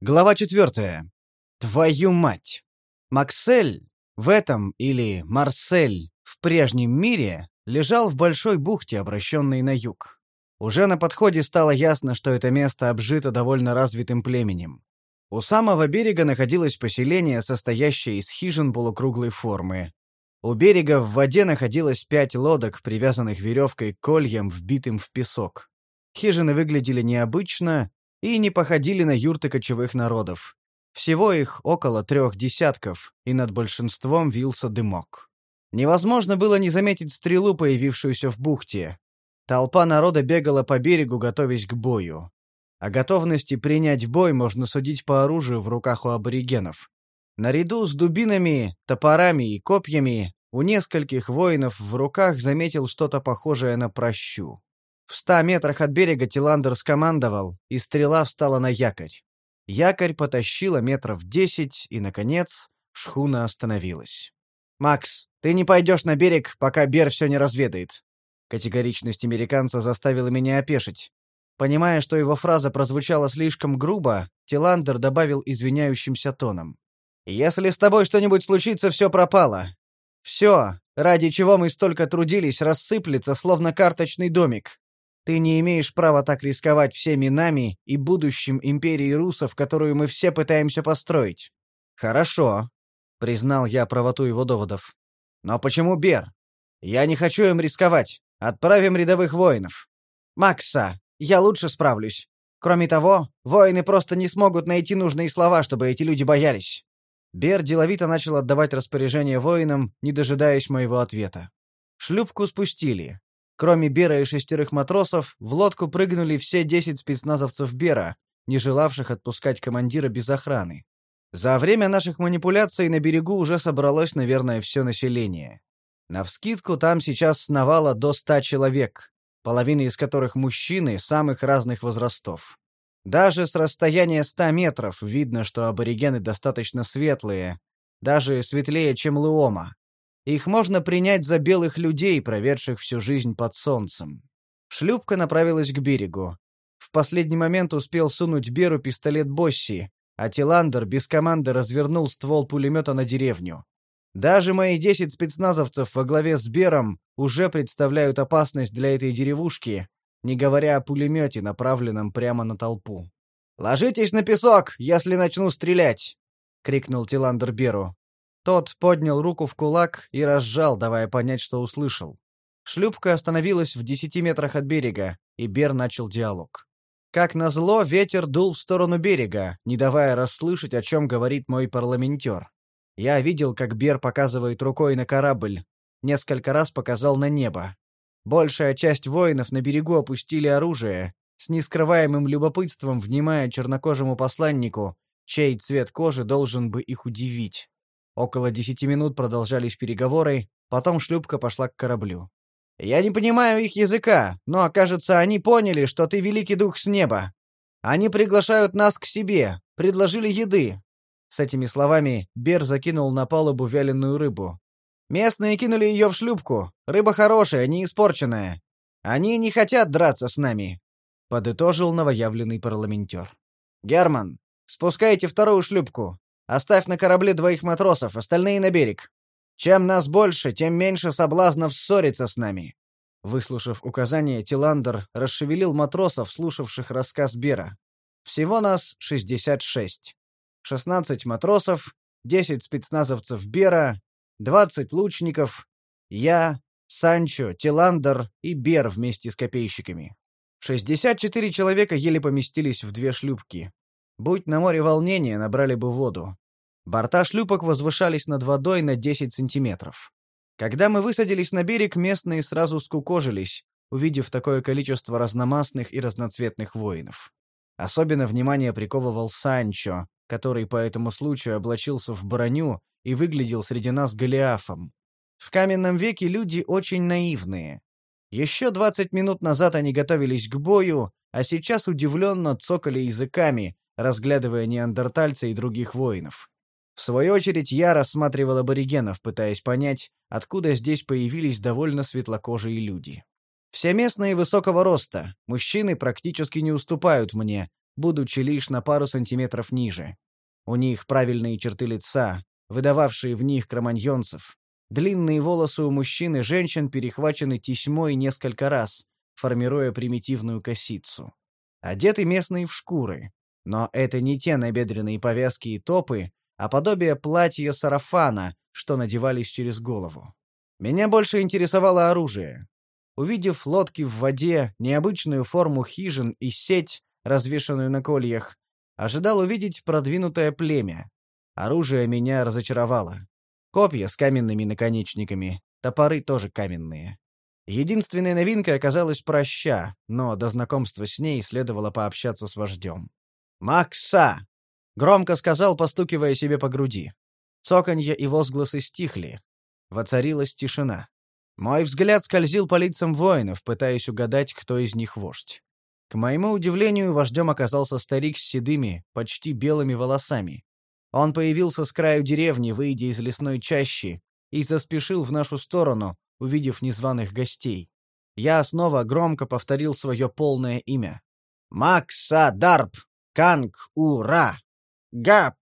Глава четвертая. Твою мать! Максель в этом, или Марсель, в прежнем мире, лежал в большой бухте, обращенной на юг. Уже на подходе стало ясно, что это место обжито довольно развитым племенем. У самого берега находилось поселение, состоящее из хижин полукруглой формы. У берега в воде находилось пять лодок, привязанных веревкой к кольям, вбитым в песок. Хижины выглядели необычно, и не походили на юрты кочевых народов. Всего их около трех десятков, и над большинством вился дымок. Невозможно было не заметить стрелу, появившуюся в бухте. Толпа народа бегала по берегу, готовясь к бою. О готовности принять бой можно судить по оружию в руках у аборигенов. Наряду с дубинами, топорами и копьями у нескольких воинов в руках заметил что-то похожее на прощу. В ста метрах от берега Тиландер скомандовал, и стрела встала на якорь. Якорь потащила метров десять, и, наконец, шхуна остановилась. «Макс, ты не пойдешь на берег, пока Бер все не разведает». Категоричность американца заставила меня опешить. Понимая, что его фраза прозвучала слишком грубо, Тиландер добавил извиняющимся тоном. «Если с тобой что-нибудь случится, все пропало. Все, ради чего мы столько трудились, рассыплется, словно карточный домик. Ты не имеешь права так рисковать всеми нами и будущим империи русов, которую мы все пытаемся построить. Хорошо, признал я правоту его доводов. Но почему Бер? Я не хочу им рисковать. Отправим рядовых воинов. Макса, я лучше справлюсь. Кроме того, воины просто не смогут найти нужные слова, чтобы эти люди боялись. Бер деловито начал отдавать распоряжения воинам, не дожидаясь моего ответа. Шлюпку спустили. Кроме Бера и шестерых матросов, в лодку прыгнули все десять спецназовцев Бера, не желавших отпускать командира без охраны. За время наших манипуляций на берегу уже собралось, наверное, все население. Навскидку там сейчас сновало до ста человек, половина из которых мужчины самых разных возрастов. Даже с расстояния ста метров видно, что аборигены достаточно светлые, даже светлее, чем Луома. Их можно принять за белых людей, проведших всю жизнь под солнцем. Шлюпка направилась к берегу. В последний момент успел сунуть Беру пистолет Босси, а Тиландер без команды развернул ствол пулемета на деревню. Даже мои десять спецназовцев во главе с Бером уже представляют опасность для этой деревушки, не говоря о пулемете, направленном прямо на толпу. «Ложитесь на песок, если начну стрелять!» — крикнул Тиландер Беру. Тот поднял руку в кулак и разжал, давая понять, что услышал. Шлюпка остановилась в десяти метрах от берега, и Бер начал диалог. Как назло, ветер дул в сторону берега, не давая расслышать, о чем говорит мой парламентер. Я видел, как Бер показывает рукой на корабль, несколько раз показал на небо. Большая часть воинов на берегу опустили оружие, с нескрываемым любопытством внимая чернокожему посланнику, чей цвет кожи должен бы их удивить. Около десяти минут продолжались переговоры, потом шлюпка пошла к кораблю. «Я не понимаю их языка, но, кажется, они поняли, что ты великий дух с неба. Они приглашают нас к себе, предложили еды». С этими словами Бер закинул на палубу вяленую рыбу. «Местные кинули ее в шлюпку. Рыба хорошая, не испорченная. Они не хотят драться с нами», — подытожил новоявленный парламентер. «Герман, спускайте вторую шлюпку. Оставь на корабле двоих матросов, остальные на берег. Чем нас больше, тем меньше соблазнов ссориться с нами». Выслушав указание, Тиландер расшевелил матросов, слушавших рассказ Бера. «Всего нас 66. 16 матросов, 10 спецназовцев Бера, 20 лучников, я, Санчо, Тиландер и Бер вместе с копейщиками. 64 человека еле поместились в две шлюпки. Будь на море волнения, набрали бы воду. Борта шлюпок возвышались над водой на 10 сантиметров. Когда мы высадились на берег, местные сразу скукожились, увидев такое количество разномастных и разноцветных воинов. Особенно внимание приковывал Санчо, который по этому случаю облачился в броню и выглядел среди нас Голиафом. В каменном веке люди очень наивные. Еще 20 минут назад они готовились к бою, а сейчас удивленно цокали языками, разглядывая неандертальца и других воинов. В свою очередь я рассматривал аборигенов, пытаясь понять, откуда здесь появились довольно светлокожие люди. Все местные высокого роста, мужчины практически не уступают мне, будучи лишь на пару сантиметров ниже. У них правильные черты лица, выдававшие в них кроманьонцев. Длинные волосы у мужчин и женщин перехвачены тесьмой несколько раз, формируя примитивную косицу. Одеты местные в шкуры, но это не те набедренные повязки и топы, а подобие платья-сарафана, что надевались через голову. Меня больше интересовало оружие. Увидев лодки в воде, необычную форму хижин и сеть, развешанную на кольях, ожидал увидеть продвинутое племя. Оружие меня разочаровало. Копья с каменными наконечниками, топоры тоже каменные. Единственной новинкой оказалась проща, но до знакомства с ней следовало пообщаться с вождем. «Макса!» — громко сказал, постукивая себе по груди. Цоканье и возгласы стихли. Воцарилась тишина. Мой взгляд скользил по лицам воинов, пытаясь угадать, кто из них вождь. К моему удивлению, вождем оказался старик с седыми, почти белыми волосами. Он появился с краю деревни, выйдя из лесной чащи, и заспешил в нашу сторону, увидев незваных гостей. Я снова громко повторил свое полное имя. «Макса Дарп! Канг Ура! Гап!»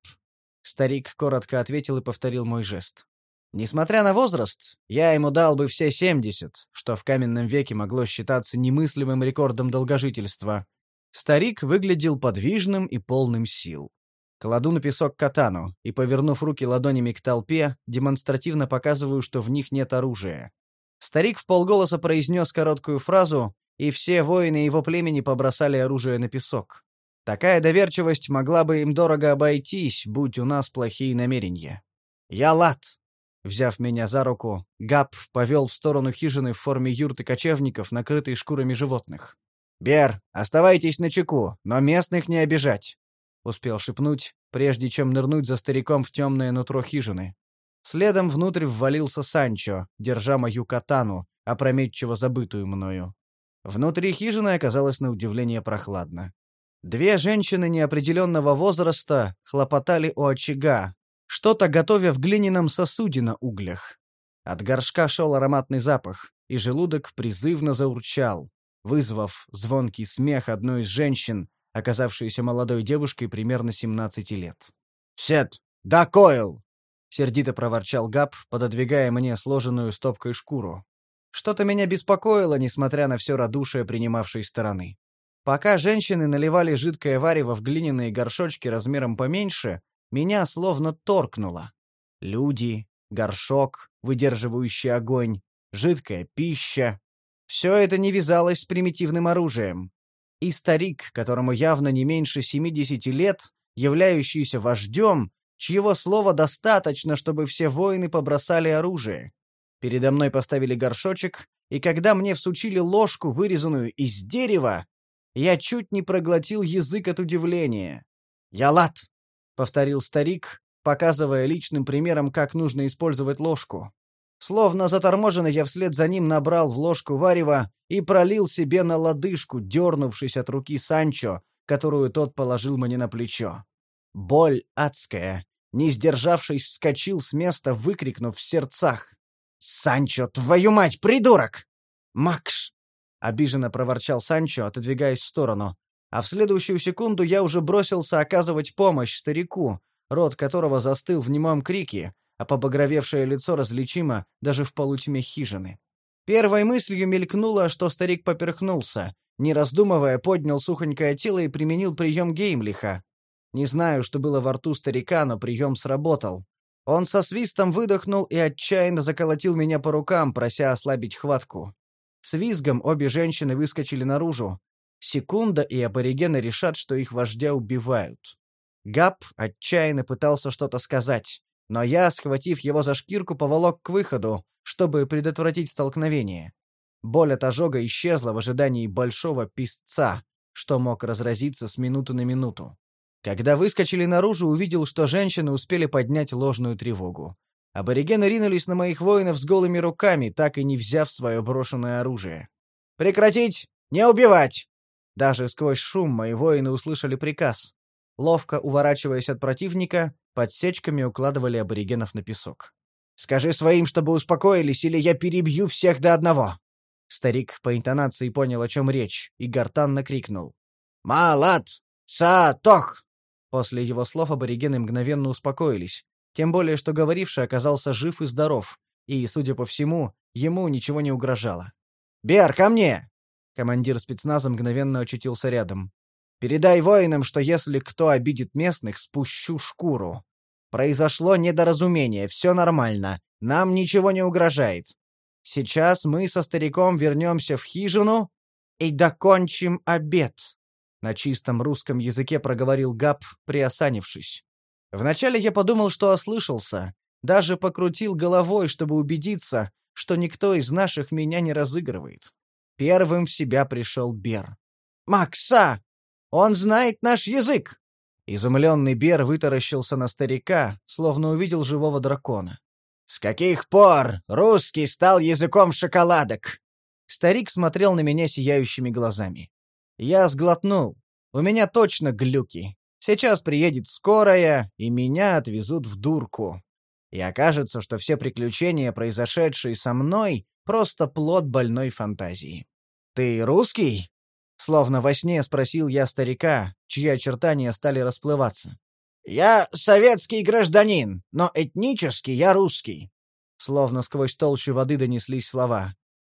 Старик коротко ответил и повторил мой жест. Несмотря на возраст, я ему дал бы все семьдесят, что в каменном веке могло считаться немыслимым рекордом долгожительства. Старик выглядел подвижным и полным сил. Кладу на песок катану и, повернув руки ладонями к толпе, демонстративно показываю, что в них нет оружия. Старик в полголоса произнес короткую фразу, и все воины его племени побросали оружие на песок. Такая доверчивость могла бы им дорого обойтись, будь у нас плохие намерения. «Я лад!» Взяв меня за руку, Габ повел в сторону хижины в форме юрты кочевников, накрытой шкурами животных. «Бер, оставайтесь на чеку, но местных не обижать!» Успел шепнуть, прежде чем нырнуть за стариком в темное нутро хижины. Следом внутрь ввалился Санчо, держа мою катану, опрометчиво забытую мною. Внутри хижины оказалось на удивление прохладно. Две женщины неопределенного возраста хлопотали у очага, что-то готовя в глиняном сосуде на углях. От горшка шел ароматный запах, и желудок призывно заурчал, вызвав звонкий смех одной из женщин, оказавшейся молодой девушкой примерно 17 лет. «Сет! Да, Койл!» сердито проворчал Габ, пододвигая мне сложенную стопкой шкуру. Что-то меня беспокоило, несмотря на все радушие принимавшей стороны. Пока женщины наливали жидкое варево в глиняные горшочки размером поменьше, меня словно торкнуло. Люди, горшок, выдерживающий огонь, жидкая пища. Все это не вязалось с примитивным оружием. И старик, которому явно не меньше 70 лет, являющийся вождем, чьего слова достаточно, чтобы все воины побросали оружие. Передо мной поставили горшочек, и когда мне всучили ложку, вырезанную из дерева, я чуть не проглотил язык от удивления. «Я лад!» — повторил старик, показывая личным примером, как нужно использовать ложку. Словно заторможенный, я вслед за ним набрал в ложку варева и пролил себе на лодыжку, дернувшись от руки Санчо, которую тот положил мне на плечо. Боль адская. Не сдержавшись, вскочил с места, выкрикнув в сердцах. «Санчо, твою мать, придурок!» «Макс!» — обиженно проворчал Санчо, отодвигаясь в сторону. А в следующую секунду я уже бросился оказывать помощь старику, рот которого застыл в немом крике, а побагровевшее лицо различимо даже в полутьме хижины. Первой мыслью мелькнуло, что старик поперхнулся. Не раздумывая, поднял сухонькое тело и применил прием Геймлиха, не знаю, что было во рту старика, но прием сработал. Он со свистом выдохнул и отчаянно заколотил меня по рукам, прося ослабить хватку. С визгом обе женщины выскочили наружу. Секунда, и аборигены решат, что их вождя убивают. Габ отчаянно пытался что-то сказать, но я, схватив его за шкирку, поволок к выходу, чтобы предотвратить столкновение. Боль от ожога исчезла в ожидании большого писца, что мог разразиться с минуты на минуту. Когда выскочили наружу, увидел, что женщины успели поднять ложную тревогу. Аборигены ринулись на моих воинов с голыми руками, так и не взяв свое брошенное оружие. «Прекратить! Не убивать!» Даже сквозь шум мои воины услышали приказ. Ловко уворачиваясь от противника, подсечками укладывали аборигенов на песок. «Скажи своим, чтобы успокоились, или я перебью всех до одного!» Старик по интонации понял, о чем речь, и гортанно крикнул. «Малат! Сатох!» После его слов аборигены мгновенно успокоились, тем более что говоривший оказался жив и здоров, и, судя по всему, ему ничего не угрожало. «Бер, ко мне!» Командир спецназа мгновенно очутился рядом. «Передай воинам, что если кто обидит местных, спущу шкуру. Произошло недоразумение, все нормально, нам ничего не угрожает. Сейчас мы со стариком вернемся в хижину и докончим обед». На чистом русском языке проговорил Габ, приосанившись. Вначале я подумал, что ослышался, даже покрутил головой, чтобы убедиться, что никто из наших меня не разыгрывает. Первым в себя пришел Бер. «Макса! Он знает наш язык!» Изумленный Бер вытаращился на старика, словно увидел живого дракона. «С каких пор русский стал языком шоколадок?» Старик смотрел на меня сияющими глазами. Я сглотнул. У меня точно глюки. Сейчас приедет скорая, и меня отвезут в дурку. И окажется, что все приключения, произошедшие со мной, просто плод больной фантазии. «Ты русский?» Словно во сне спросил я старика, чьи очертания стали расплываться. «Я советский гражданин, но этнически я русский». Словно сквозь толщу воды донеслись слова.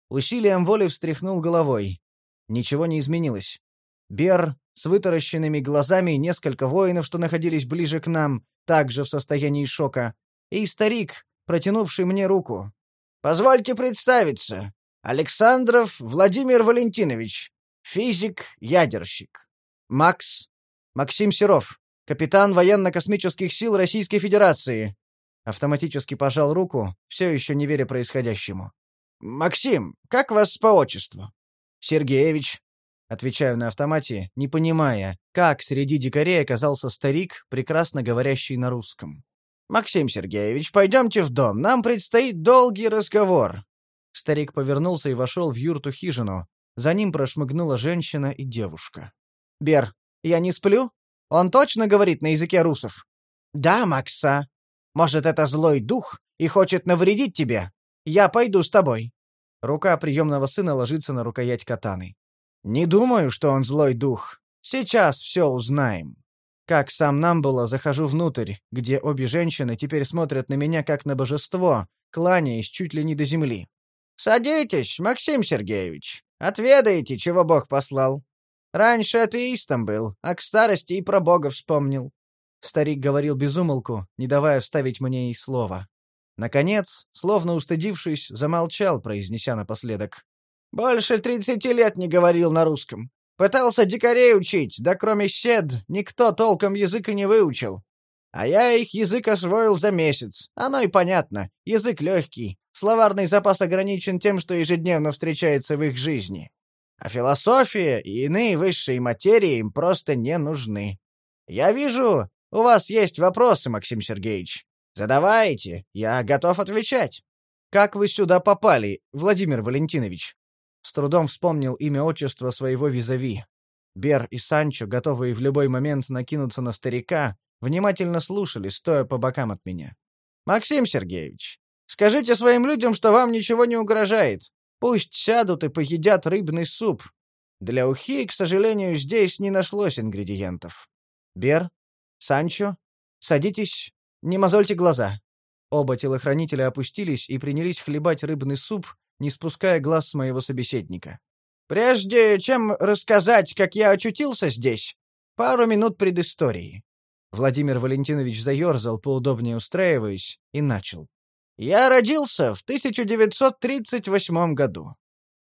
Усилием воли встряхнул головой. Ничего не изменилось. Бер с вытаращенными глазами, несколько воинов, что находились ближе к нам, также в состоянии шока, и старик, протянувший мне руку. «Позвольте представиться. Александров Владимир Валентинович, физик-ядерщик. Макс. Максим Серов, капитан военно-космических сил Российской Федерации». Автоматически пожал руку, все еще не веря происходящему. «Максим, как вас по отчеству?» «Сергеевич», Отвечаю на автомате, не понимая, как среди дикарей оказался старик, прекрасно говорящий на русском. «Максим Сергеевич, пойдемте в дом, нам предстоит долгий разговор». Старик повернулся и вошел в юрту-хижину. За ним прошмыгнула женщина и девушка. «Бер, я не сплю? Он точно говорит на языке русов?» «Да, Макса. Может, это злой дух и хочет навредить тебе? Я пойду с тобой». Рука приемного сына ложится на рукоять катаны. Не думаю, что он злой дух. Сейчас все узнаем. Как сам Намбула захожу внутрь, где обе женщины теперь смотрят на меня как на божество, кланяясь чуть ли не до земли. «Садитесь, Максим Сергеевич. Отведаете, чего Бог послал. Раньше атеистом был, а к старости и про Бога вспомнил». Старик говорил без умолку, не давая вставить мне и слова. Наконец, словно устыдившись, замолчал, произнеся напоследок. Больше тридцати лет не говорил на русском. Пытался дикарей учить, да кроме сед никто толком язык и не выучил. А я их язык освоил за месяц. Оно и понятно. Язык легкий. Словарный запас ограничен тем, что ежедневно встречается в их жизни. А философия и иные высшие материи им просто не нужны. Я вижу, у вас есть вопросы, Максим Сергеевич. Задавайте, я готов отвечать. Как вы сюда попали, Владимир Валентинович? С трудом вспомнил имя отчества своего визави. Бер и Санчо, готовые в любой момент накинуться на старика, внимательно слушали, стоя по бокам от меня. «Максим Сергеевич, скажите своим людям, что вам ничего не угрожает. Пусть сядут и поедят рыбный суп. Для ухи, к сожалению, здесь не нашлось ингредиентов. Бер, Санчо, садитесь, не мозольте глаза». Оба телохранителя опустились и принялись хлебать рыбный суп, не спуская глаз с моего собеседника. «Прежде чем рассказать, как я очутился здесь, пару минут предыстории». Владимир Валентинович заерзал, поудобнее устраиваясь, и начал. «Я родился в 1938 году.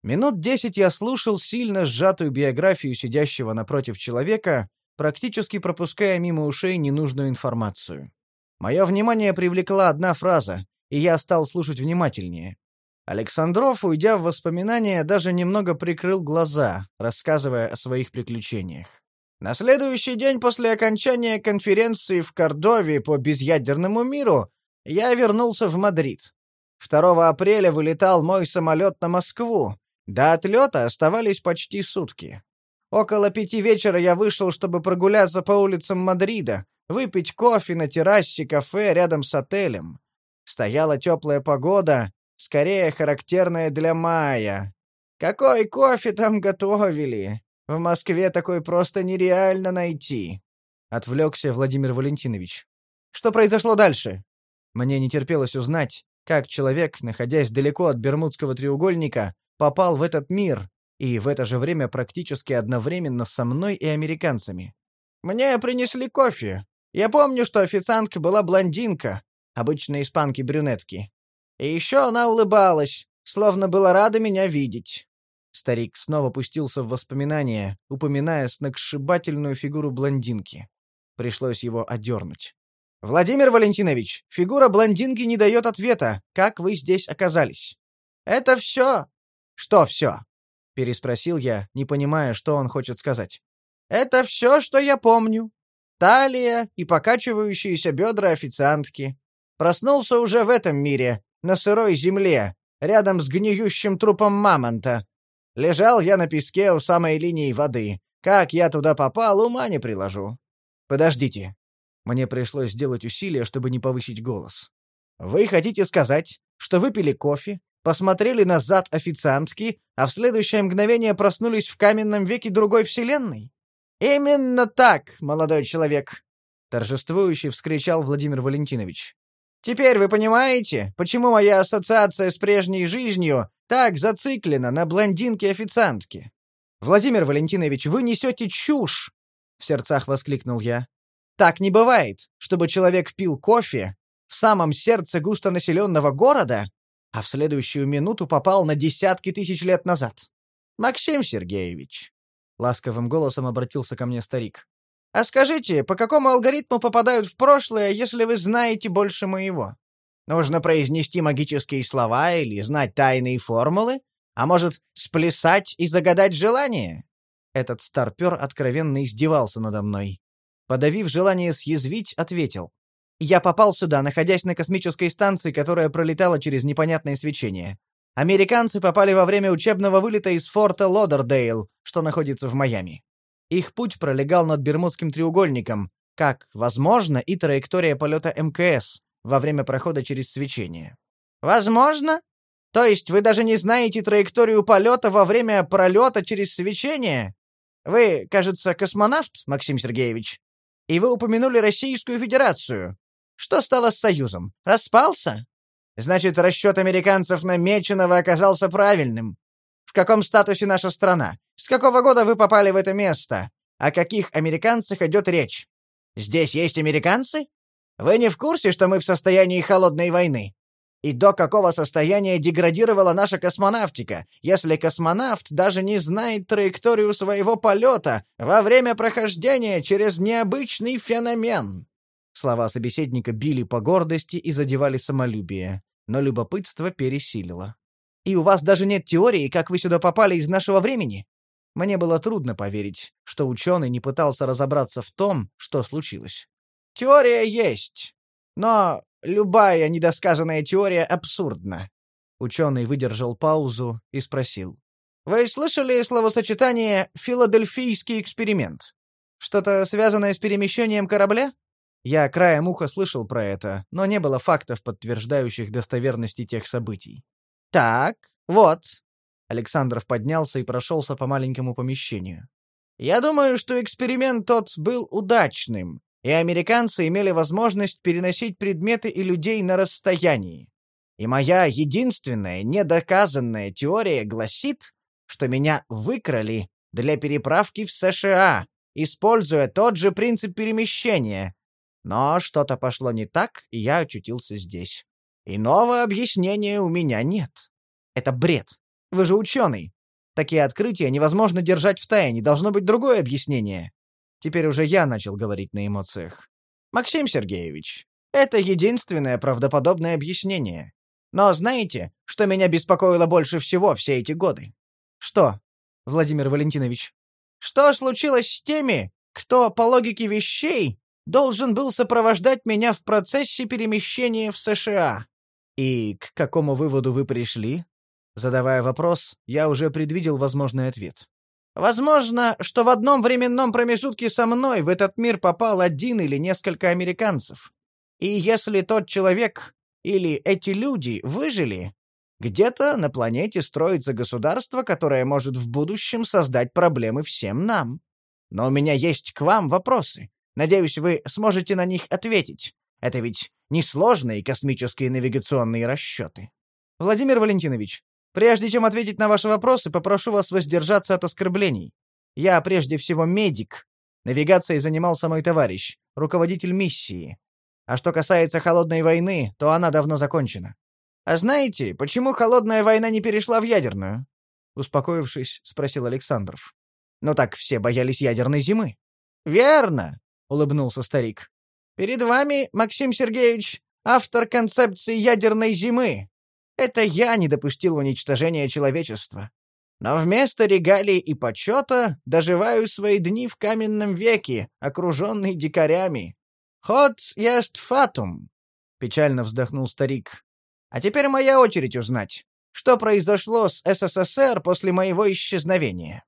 Минут десять я слушал сильно сжатую биографию сидящего напротив человека, практически пропуская мимо ушей ненужную информацию. Мое внимание привлекла одна фраза, и я стал слушать внимательнее. Александров, уйдя в воспоминания, даже немного прикрыл глаза, рассказывая о своих приключениях. На следующий день после окончания конференции в Кордове по безъядерному миру я вернулся в Мадрид. 2 апреля вылетал мой самолет на Москву. До отлета оставались почти сутки. Около пяти вечера я вышел, чтобы прогуляться по улицам Мадрида, выпить кофе на террасе кафе рядом с отелем. Стояла теплая погода, скорее характерное для мая. Какой кофе там готовили? В Москве такой просто нереально найти. Отвлекся Владимир Валентинович. Что произошло дальше? Мне не терпелось узнать, как человек, находясь далеко от Бермудского треугольника, попал в этот мир и в это же время практически одновременно со мной и американцами. Мне принесли кофе. Я помню, что официантка была блондинка, обычно испанки-брюнетки. И еще она улыбалась, словно была рада меня видеть. Старик снова пустился в воспоминания, упоминая сногсшибательную фигуру блондинки. Пришлось его одернуть. «Владимир Валентинович, фигура блондинки не дает ответа. Как вы здесь оказались?» «Это все». «Что все?» — переспросил я, не понимая, что он хочет сказать. «Это все, что я помню. Талия и покачивающиеся бедра официантки. Проснулся уже в этом мире, на сырой земле, рядом с гниющим трупом мамонта. Лежал я на песке у самой линии воды. Как я туда попал, ума не приложу. Подождите. Мне пришлось сделать усилие, чтобы не повысить голос. Вы хотите сказать, что выпили кофе, посмотрели назад официантки, а в следующее мгновение проснулись в каменном веке другой вселенной? Именно так, молодой человек, торжествующе вскричал Владимир Валентинович. Теперь вы понимаете, почему моя ассоциация с прежней жизнью так зациклена на блондинке-официантке? Владимир Валентинович, вы несете чушь! В сердцах воскликнул я. Так не бывает, чтобы человек пил кофе в самом сердце густонаселенного города, а в следующую минуту попал на десятки тысяч лет назад. Максим Сергеевич, ласковым голосом обратился ко мне старик. А скажите, по какому алгоритму попадают в прошлое, если вы знаете больше моего? Нужно произнести магические слова или знать тайные формулы? А может, сплясать и загадать желание?» Этот старпер откровенно издевался надо мной. Подавив желание съязвить, ответил. «Я попал сюда, находясь на космической станции, которая пролетала через непонятное свечение. Американцы попали во время учебного вылета из форта Лодердейл, что находится в Майами. Их путь пролегал над Бермудским треугольником, как, возможно, и траектория полета МКС во время прохода через свечение. «Возможно? То есть вы даже не знаете траекторию полета во время пролета через свечение? Вы, кажется, космонавт, Максим Сергеевич? И вы упомянули Российскую Федерацию. Что стало с Союзом? Распался? Значит, расчет американцев намеченного оказался правильным. В каком статусе наша страна? С какого года вы попали в это место? О каких американцах идет речь? Здесь есть американцы? Вы не в курсе, что мы в состоянии холодной войны? И до какого состояния деградировала наша космонавтика, если космонавт даже не знает траекторию своего полета во время прохождения через необычный феномен? Слова собеседника били по гордости и задевали самолюбие, но любопытство пересилило. И у вас даже нет теории, как вы сюда попали из нашего времени? Мне было трудно поверить, что ученый не пытался разобраться в том, что случилось. Теория есть, но любая недосказанная теория абсурдна. Ученый выдержал паузу и спросил. Вы слышали словосочетание «филадельфийский эксперимент»? Что-то связанное с перемещением корабля? Я краем уха слышал про это, но не было фактов, подтверждающих достоверность тех событий. Так, вот. Александров поднялся и прошелся по маленькому помещению. Я думаю, что эксперимент тот был удачным, и американцы имели возможность переносить предметы и людей на расстоянии. И моя единственная недоказанная теория гласит, что меня выкрали для переправки в США, используя тот же принцип перемещения. Но что-то пошло не так, и я очутился здесь. Иного объяснения у меня нет. Это бред. Вы же ученый. Такие открытия невозможно держать в тайне, должно быть другое объяснение. Теперь уже я начал говорить на эмоциях. Максим Сергеевич, это единственное правдоподобное объяснение. Но знаете, что меня беспокоило больше всего все эти годы? Что, Владимир Валентинович? Что случилось с теми, кто, по логике вещей, должен был сопровождать меня в процессе перемещения в США? «И к какому выводу вы пришли?» Задавая вопрос, я уже предвидел возможный ответ. «Возможно, что в одном временном промежутке со мной в этот мир попал один или несколько американцев. И если тот человек или эти люди выжили, Где-то на планете строится государство, которое может в будущем создать проблемы всем нам. Но у меня есть к вам вопросы. Надеюсь, вы сможете на них ответить. Это ведь несложные космические навигационные расчеты. Владимир Валентинович, прежде чем ответить на ваши вопросы, попрошу вас воздержаться от оскорблений. Я прежде всего медик. Навигацией занимался мой товарищ, руководитель миссии. А что касается холодной войны, то она давно закончена. А знаете, почему холодная война не перешла в ядерную? Успокоившись, спросил Александров. Ну так все боялись ядерной зимы. Верно, улыбнулся старик. Перед вами, Максим Сергеевич, автор концепции ядерной зимы. Это я не допустил уничтожения человечества. Но вместо регалий и почета доживаю свои дни в каменном веке, окруженный дикарями. Ход есть фатум, — печально вздохнул старик. А теперь моя очередь узнать, что произошло с СССР после моего исчезновения.